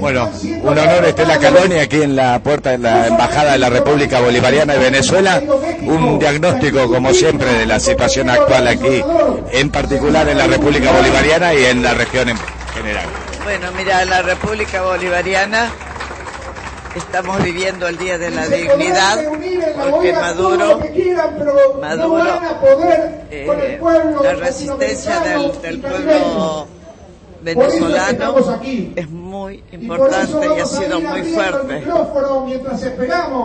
Bueno, un honor Estela Caloni aquí en la puerta de la Embajada de la República Bolivariana de Venezuela. Un diagnóstico, como siempre, de la situación actual aquí, en particular en la República Bolivariana y en la región en general. Bueno, mira, en la República Bolivariana estamos viviendo el Día de la Dignidad porque Maduro, Maduro, eh, la resistencia del, del pueblo venezolano es muy importante y ha sido muy fuerte.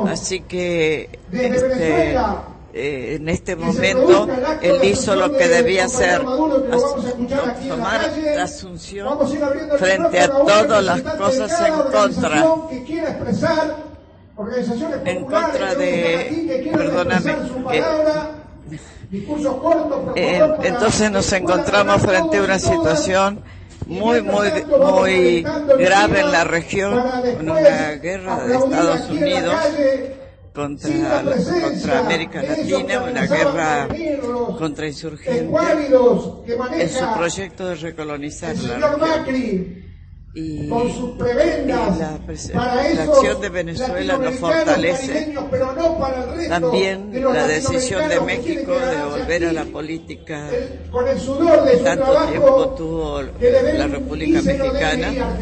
Así que este, eh, en este momento él hizo lo que debía hacer, tomar la asunción frente a todas las cosas en contra. en contra de, perdóname, eh, entonces nos encontramos frente a una situación muy, muy, muy grave en la región, con una guerra de Estados Unidos contra, contra América Latina, una guerra contra insurgentes, en su proyecto de recolonizar la región y, con sus prebendas. la, la, acción de Venezuela nos fortalece. También la decisión de México de volver a la política que tanto tiempo tuvo la República Mexicana,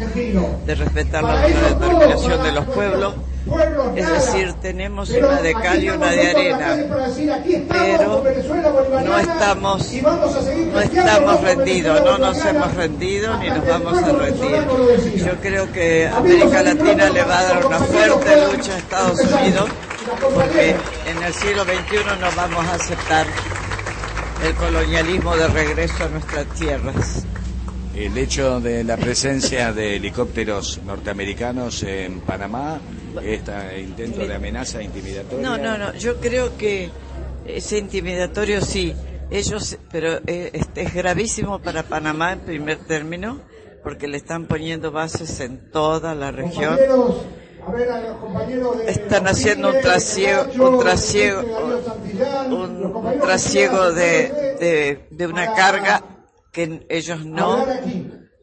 de respetar la determinación de los pueblos es decir, tenemos una de cal y una de arena, pero no estamos, no estamos rendidos, no nos hemos rendido ni nos vamos a rendir. Yo creo que América Latina le va a dar una fuerte lucha a Estados Unidos, porque en el siglo XXI no vamos a aceptar el colonialismo de regreso a nuestras tierras. El hecho de la presencia de helicópteros norteamericanos en Panamá este intento de amenaza intimidatoria? No, no, no. Yo creo que ese intimidatorio sí. Ellos, pero eh, este es gravísimo para Panamá en primer término, porque le están poniendo bases en toda la región. Están haciendo un trasiego, un trasiego, un, trasiego de, de, de una carga que ellos no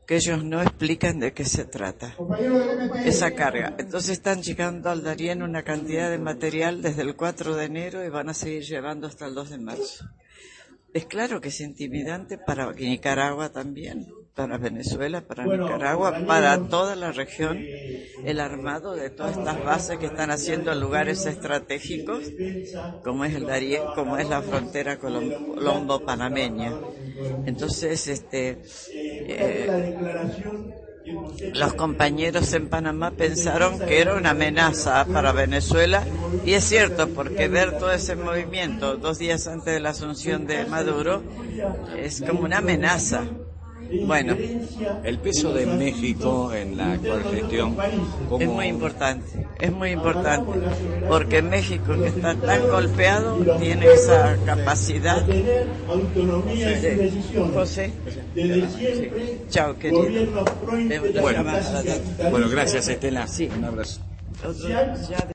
que ellos no explican de qué se trata esa carga. Entonces están llegando al Darién una cantidad de material desde el 4 de enero y van a seguir llevando hasta el 2 de marzo. Es claro que es intimidante para Nicaragua también, para Venezuela, para Nicaragua, para toda la región, el armado de todas estas bases que están haciendo en lugares estratégicos, como es el Darién, como es la frontera colombo-panameña. Entonces, este, eh, los compañeros en Panamá pensaron que era una amenaza para Venezuela y es cierto porque ver todo ese movimiento dos días antes de la asunción de Maduro es como una amenaza. Bueno, el peso de México en la actual gestión es muy importante, es muy importante, porque México que está tan golpeado tiene esa capacidad de José. Chao, querido. Bueno, bueno, gracias Estela. Sí. Un abrazo.